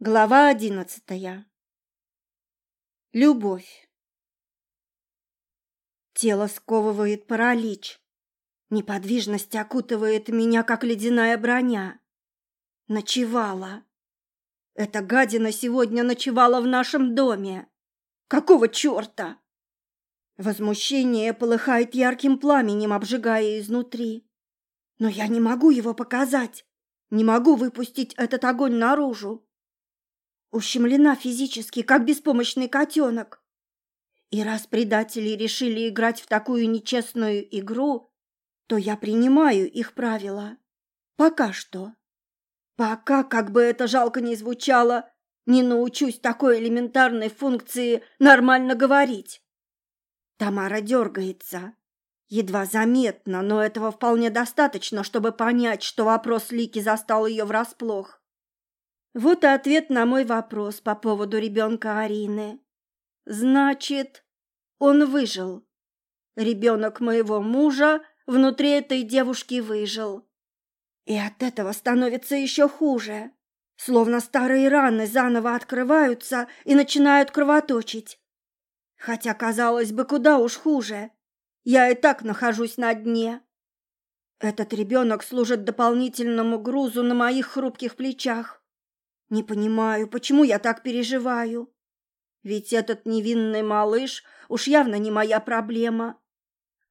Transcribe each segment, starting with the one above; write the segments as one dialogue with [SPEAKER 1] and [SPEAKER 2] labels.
[SPEAKER 1] Глава одиннадцатая. Любовь. Тело сковывает паралич. Неподвижность окутывает меня, как ледяная броня. Ночевала. Эта гадина сегодня ночевала в нашем доме. Какого черта? Возмущение полыхает ярким пламенем, обжигая изнутри. Но я не могу его показать. Не могу выпустить этот огонь наружу. Ущемлена физически, как беспомощный котенок. И раз предатели решили играть в такую нечестную игру, то я принимаю их правила. Пока что. Пока, как бы это жалко ни звучало, не научусь такой элементарной функции нормально говорить. Тамара дергается. Едва заметно, но этого вполне достаточно, чтобы понять, что вопрос Лики застал ее врасплох. Вот и ответ на мой вопрос по поводу ребенка Арины. Значит, он выжил. Ребенок моего мужа внутри этой девушки выжил. И от этого становится еще хуже. Словно старые раны заново открываются и начинают кровоточить. Хотя, казалось бы, куда уж хуже. Я и так нахожусь на дне. Этот ребенок служит дополнительному грузу на моих хрупких плечах. Не понимаю, почему я так переживаю. Ведь этот невинный малыш уж явно не моя проблема,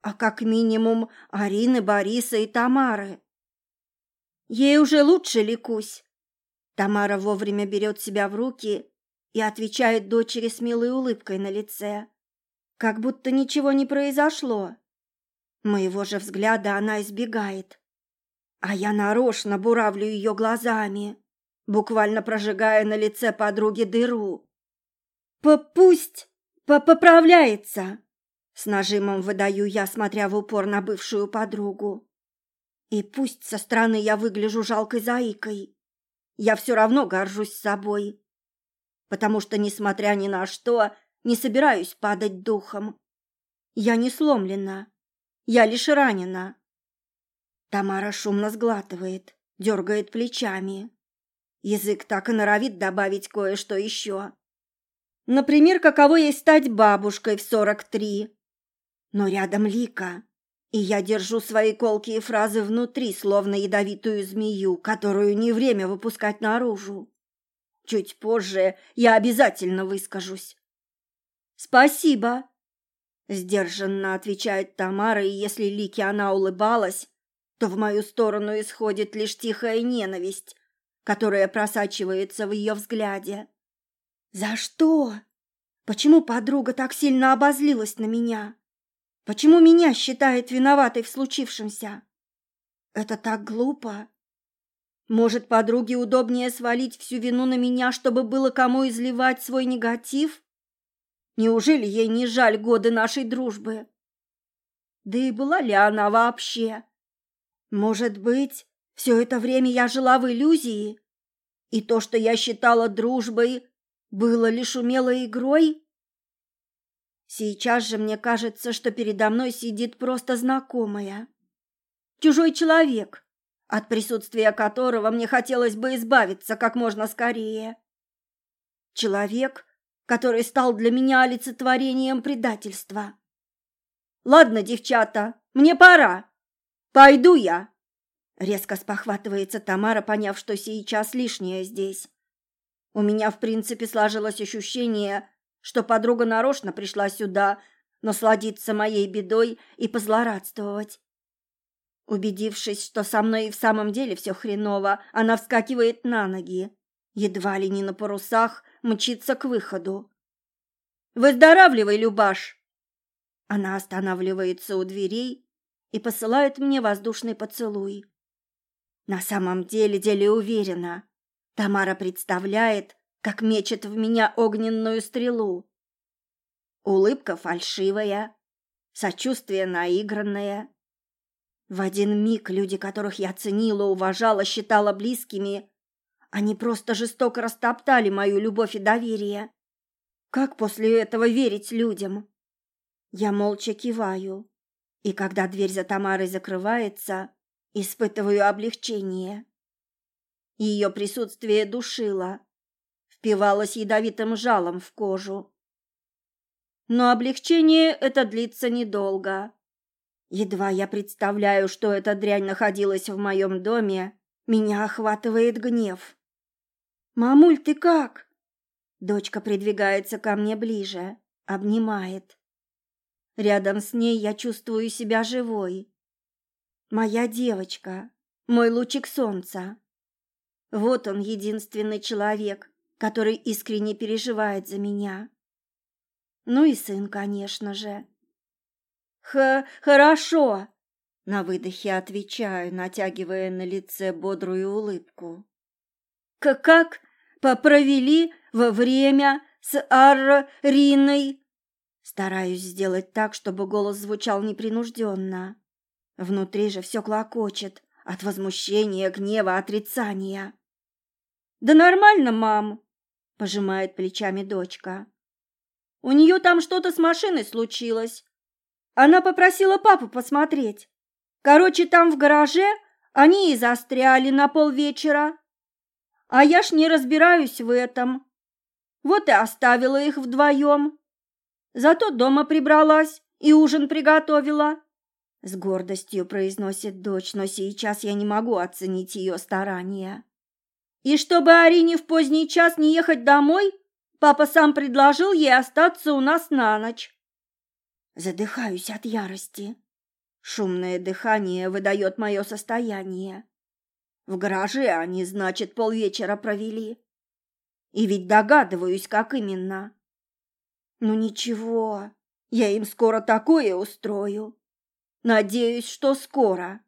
[SPEAKER 1] а как минимум Арины, Бориса и Тамары. Ей уже лучше, Ликусь. Тамара вовремя берет себя в руки и отвечает дочери с милой улыбкой на лице, как будто ничего не произошло. Моего же взгляда она избегает, а я нарочно буравлю ее глазами буквально прожигая на лице подруги дыру. «Пусть поправляется!» С нажимом выдаю я, смотря в упор на бывшую подругу. И пусть со стороны я выгляжу жалкой заикой, я все равно горжусь собой, потому что, несмотря ни на что, не собираюсь падать духом. Я не сломлена, я лишь ранена. Тамара шумно сглатывает, дергает плечами. Язык так и норовит добавить кое-что еще. Например, каково ей стать бабушкой в сорок три. Но рядом Лика, и я держу свои колкие фразы внутри, словно ядовитую змею, которую не время выпускать наружу. Чуть позже я обязательно выскажусь. «Спасибо», — сдержанно отвечает Тамара, и если Лике она улыбалась, то в мою сторону исходит лишь тихая ненависть, которая просачивается в ее взгляде. «За что? Почему подруга так сильно обозлилась на меня? Почему меня считает виноватой в случившемся? Это так глупо. Может, подруге удобнее свалить всю вину на меня, чтобы было кому изливать свой негатив? Неужели ей не жаль годы нашей дружбы? Да и была ли она вообще? Может быть, все это время я жила в иллюзии, и то, что я считала дружбой, было лишь умелой игрой? Сейчас же мне кажется, что передо мной сидит просто знакомая. Чужой человек, от присутствия которого мне хотелось бы избавиться как можно скорее. Человек, который стал для меня олицетворением предательства. Ладно, девчата, мне пора. Пойду я. Резко спохватывается Тамара, поняв, что сейчас лишнее здесь. У меня, в принципе, сложилось ощущение, что подруга нарочно пришла сюда насладиться моей бедой и позлорадствовать. Убедившись, что со мной и в самом деле все хреново, она вскакивает на ноги, едва ли не на парусах, мчится к выходу. «Выздоравливай, Любаш!» Она останавливается у дверей и посылает мне воздушный поцелуй. На самом деле, деле уверена. Тамара представляет, как мечет в меня огненную стрелу. Улыбка фальшивая, сочувствие наигранное. В один миг люди, которых я ценила, уважала, считала близкими, они просто жестоко растоптали мою любовь и доверие. Как после этого верить людям? Я молча киваю, и когда дверь за Тамарой закрывается, Испытываю облегчение. Ее присутствие душило. впивалась ядовитым жалом в кожу. Но облегчение это длится недолго. Едва я представляю, что эта дрянь находилась в моем доме, меня охватывает гнев. «Мамуль, ты как?» Дочка придвигается ко мне ближе, обнимает. Рядом с ней я чувствую себя живой. Моя девочка, мой лучик солнца. Вот он, единственный человек, который искренне переживает за меня. Ну и сын, конечно же. Х хорошо, на выдохе отвечаю, натягивая на лице бодрую улыбку. К как попровели во время с Арриной? Стараюсь сделать так, чтобы голос звучал непринужденно. Внутри же все клокочет от возмущения, гнева, отрицания. «Да нормально, мам», — пожимает плечами дочка. «У нее там что-то с машиной случилось. Она попросила папу посмотреть. Короче, там в гараже они и застряли на полвечера. А я ж не разбираюсь в этом. Вот и оставила их вдвоем. Зато дома прибралась и ужин приготовила. С гордостью произносит дочь, но сейчас я не могу оценить ее старания. И чтобы Арине в поздний час не ехать домой, папа сам предложил ей остаться у нас на ночь. Задыхаюсь от ярости. Шумное дыхание выдает мое состояние. В гараже они, значит, полвечера провели. И ведь догадываюсь, как именно. Ну ничего, я им скоро такое устрою. Надеюсь, что скоро.